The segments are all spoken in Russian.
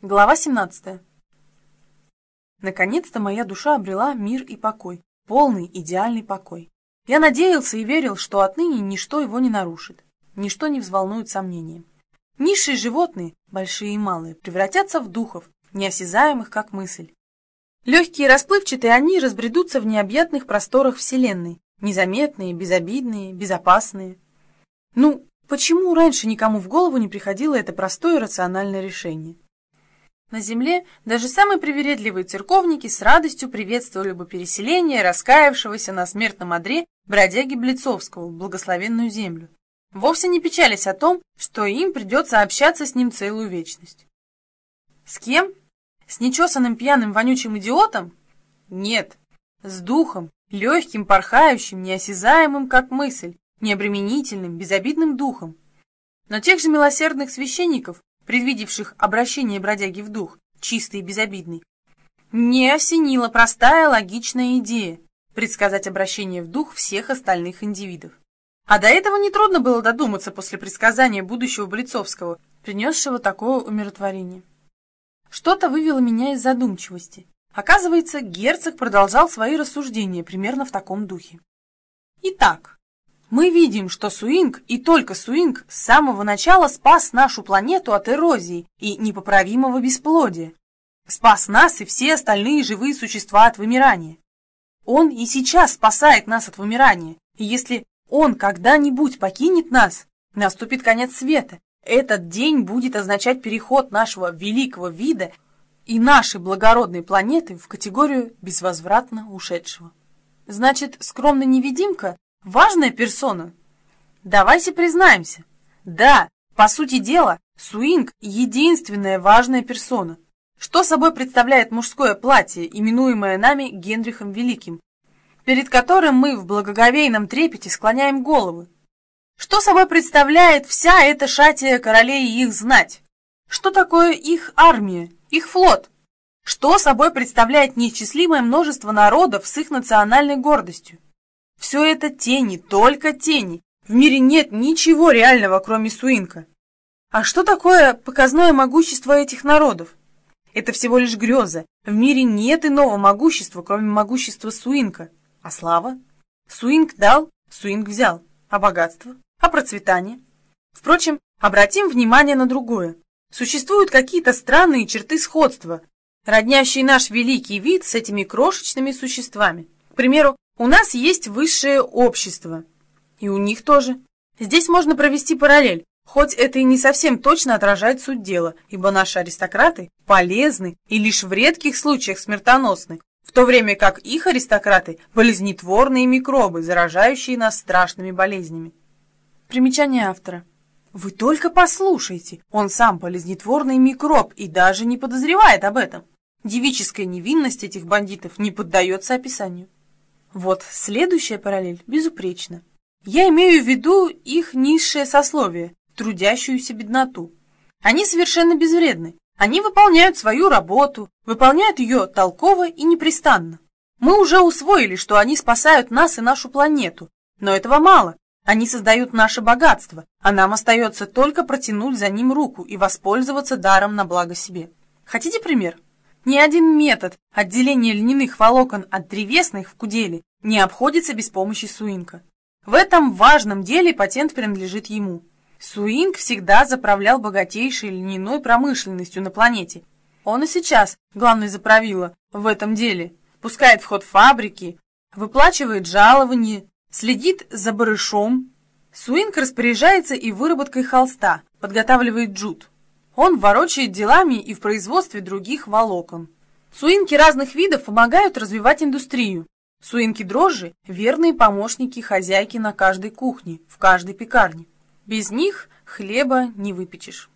Глава 17. Наконец-то моя душа обрела мир и покой, полный идеальный покой. Я надеялся и верил, что отныне ничто его не нарушит, ничто не взволнует сомнения. Низшие животные, большие и малые, превратятся в духов, неосязаемых как мысль. Легкие и расплывчатые они разбредутся в необъятных просторах Вселенной, незаметные, безобидные, безопасные. Ну, почему раньше никому в голову не приходило это простое рациональное решение? На земле даже самые привередливые церковники с радостью приветствовали бы переселение раскаявшегося на смертном одре бродяги Блицовского в благословенную землю. Вовсе не печались о том, что им придется общаться с ним целую вечность. С кем? С нечесанным пьяным вонючим идиотом? Нет, с духом, легким, порхающим, неосязаемым, как мысль, необременительным, безобидным духом. Но тех же милосердных священников, предвидевших обращение бродяги в дух, чистый и безобидный, не осенила простая логичная идея предсказать обращение в дух всех остальных индивидов. А до этого нетрудно было додуматься после предсказания будущего Блицовского, принесшего такое умиротворение. Что-то вывело меня из задумчивости. Оказывается, герцог продолжал свои рассуждения примерно в таком духе. Итак, мы видим, что Суинг и только Суинг с самого начала спас нашу планету от эрозии и непоправимого бесплодия. Спас нас и все остальные живые существа от вымирания. Он и сейчас спасает нас от вымирания, и если он когда-нибудь покинет нас, наступит конец света. Этот день будет означать переход нашего великого вида и нашей благородной планеты в категорию безвозвратно ушедшего. Значит, скромный невидимка Важная персона? Давайте признаемся. Да, по сути дела, Суинг – единственная важная персона. Что собой представляет мужское платье, именуемое нами Генрихом Великим, перед которым мы в благоговейном трепете склоняем головы? Что собой представляет вся эта шатия королей и их знать? Что такое их армия, их флот? Что собой представляет неисчислимое множество народов с их национальной гордостью? Все это тени, только тени. В мире нет ничего реального, кроме Суинка. А что такое показное могущество этих народов? Это всего лишь греза. В мире нет иного могущества, кроме могущества Суинка. А слава? Суинк дал, Суинк взял. А богатство? А процветание? Впрочем, обратим внимание на другое. Существуют какие-то странные черты сходства, роднящие наш великий вид с этими крошечными существами. К примеру, у нас есть высшее общество. И у них тоже. Здесь можно провести параллель, хоть это и не совсем точно отражает суть дела, ибо наши аристократы полезны и лишь в редких случаях смертоносны, в то время как их аристократы – болезнетворные микробы, заражающие нас страшными болезнями. Примечание автора. Вы только послушайте, он сам болезнетворный микроб и даже не подозревает об этом. Девическая невинность этих бандитов не поддается описанию. Вот следующая параллель безупречна. Я имею в виду их низшее сословие, трудящуюся бедноту. Они совершенно безвредны. Они выполняют свою работу, выполняют ее толково и непрестанно. Мы уже усвоили, что они спасают нас и нашу планету, но этого мало. Они создают наше богатство, а нам остается только протянуть за ним руку и воспользоваться даром на благо себе. Хотите пример? Ни один метод отделения льняных волокон от древесных в куделе не обходится без помощи Суинка. В этом важном деле патент принадлежит ему. Суинг всегда заправлял богатейшей льняной промышленностью на планете. Он и сейчас главный заправила в этом деле. Пускает в ход фабрики, выплачивает жалования, следит за барышом. Суинг распоряжается и выработкой холста, подготавливает джут. Он ворочает делами и в производстве других волокон. Суинки разных видов помогают развивать индустрию. Суинки дрожжи – верные помощники хозяйки на каждой кухне, в каждой пекарне. Без них хлеба не выпечешь.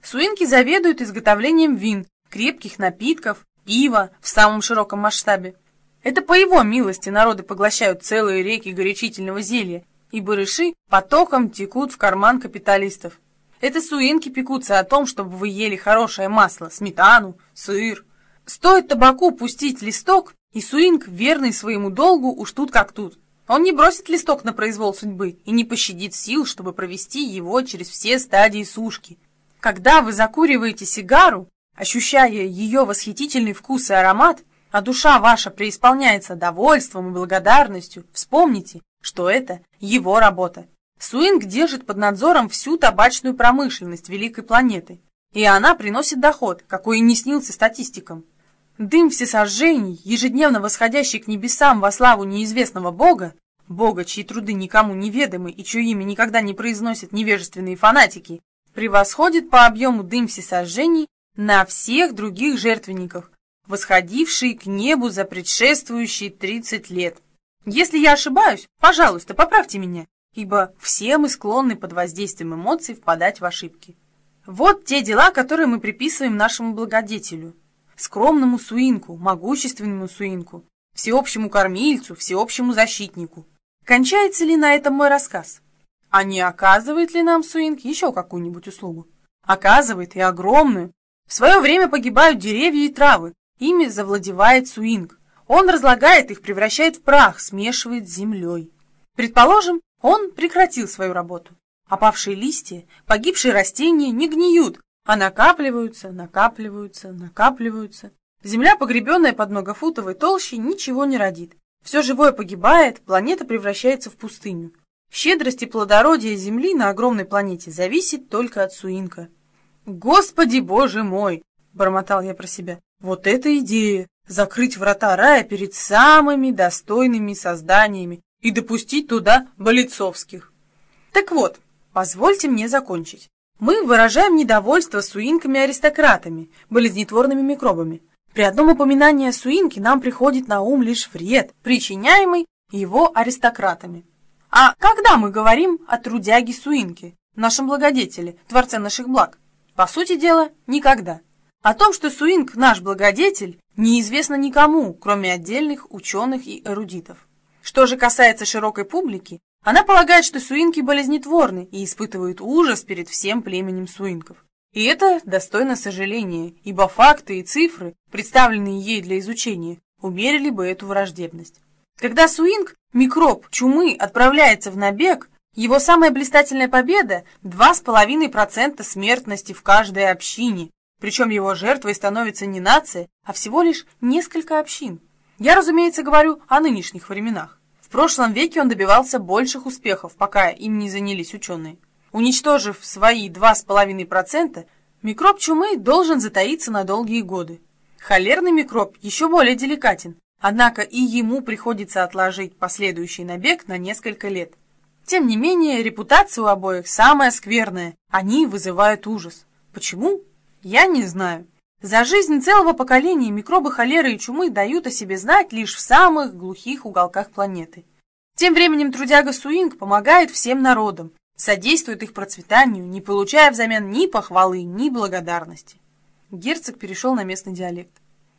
Суинки заведуют изготовлением вин, крепких напитков, пива в самом широком масштабе. Это по его милости народы поглощают целые реки горячительного зелья, и барыши потоком текут в карман капиталистов. Это суинки пекутся о том, чтобы вы ели хорошее масло, сметану, сыр. Стоит табаку пустить листок, и суинг, верный своему долгу, уж тут как тут. Он не бросит листок на произвол судьбы и не пощадит сил, чтобы провести его через все стадии сушки. Когда вы закуриваете сигару, ощущая ее восхитительный вкус и аромат, а душа ваша преисполняется довольством и благодарностью, вспомните, что это его работа. Суинг держит под надзором всю табачную промышленность великой планеты, и она приносит доход, какой и не снился статистикам. Дым всесожжений, ежедневно восходящий к небесам во славу неизвестного бога, бога, чьи труды никому не ведомы и чье имя никогда не произносят невежественные фанатики, превосходит по объему дым всесожжений на всех других жертвенников, восходившие к небу за предшествующие 30 лет. Если я ошибаюсь, пожалуйста, поправьте меня, ибо все мы склонны под воздействием эмоций впадать в ошибки. Вот те дела, которые мы приписываем нашему благодетелю, скромному суинку, могущественному суинку, всеобщему кормильцу, всеобщему защитнику. Кончается ли на этом мой рассказ? А не оказывает ли нам суинк еще какую-нибудь услугу? Оказывает и огромную. В свое время погибают деревья и травы, ими завладевает суинг. Он разлагает их, превращает в прах, смешивает с землей. Предположим, он прекратил свою работу. Опавшие листья, погибшие растения не гниют, а накапливаются, накапливаются, накапливаются. Земля, погребенная под многофутовой толщей, ничего не родит. Все живое погибает, планета превращается в пустыню. Щедрость и плодородие Земли на огромной планете зависит только от Суинка. «Господи, боже мой!» – бормотал я про себя. «Вот это идея! Закрыть врата рая перед самыми достойными созданиями и допустить туда Болицовских!» Так вот, позвольте мне закончить. Мы выражаем недовольство суинками-аристократами, болезнетворными микробами. При одном упоминании о суинке нам приходит на ум лишь вред, причиняемый его аристократами. А когда мы говорим о трудяге Суинке, нашем благодетеле, творце наших благ? По сути дела, никогда. О том, что Суинг наш благодетель, неизвестно никому, кроме отдельных ученых и эрудитов. Что же касается широкой публики, она полагает, что суинки болезнетворны и испытывают ужас перед всем племенем суинков. И это достойно сожаления, ибо факты и цифры, представленные ей для изучения, умерили бы эту враждебность. Когда суинг, микроб чумы, отправляется в набег, его самая блистательная победа – 2,5% смертности в каждой общине, причем его жертвой становится не нация, а всего лишь несколько общин. Я, разумеется, говорю о нынешних временах. В прошлом веке он добивался больших успехов, пока им не занялись ученые. Уничтожив свои 2,5%, микроб чумы должен затаиться на долгие годы. Холерный микроб еще более деликатен, однако и ему приходится отложить последующий набег на несколько лет. Тем не менее, репутация у обоих самая скверная, они вызывают ужас. Почему? Я не знаю. За жизнь целого поколения микробы холеры и чумы дают о себе знать лишь в самых глухих уголках планеты. Тем временем трудяга Суинг помогает всем народам, содействует их процветанию, не получая взамен ни похвалы, ни благодарности. Герцог перешел на местный диалект.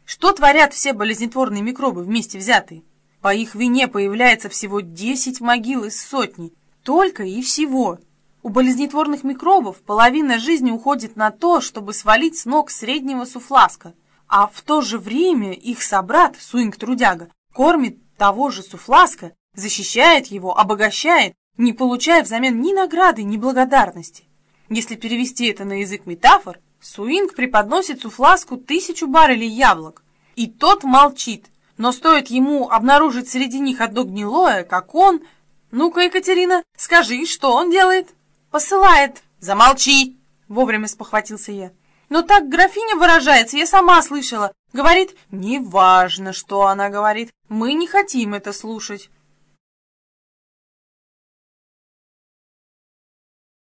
Что творят все болезнетворные микробы вместе взятые? По их вине появляется всего 10 могил из сотни. Только и всего. У болезнетворных микробов половина жизни уходит на то, чтобы свалить с ног среднего суфласка, а в то же время их собрат, суинг-трудяга, кормит того же суфласка, защищает его, обогащает, не получая взамен ни награды, ни благодарности. Если перевести это на язык метафор, Суинг преподносит суфласку тысячу баррелей яблок, и тот молчит, но стоит ему обнаружить среди них одно гнилое, как он... Ну-ка, Екатерина, скажи, что он делает? Посылает. Замолчи! Вовремя спохватился я. Но так графиня выражается, я сама слышала. Говорит, неважно, что она говорит, мы не хотим это слушать.